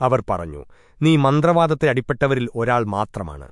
അവർ പറഞ്ഞു നീ മന്ത്രവാദത്തെ അടിപ്പെട്ടവരിൽ ഒരാൾ മാത്രമാണ്.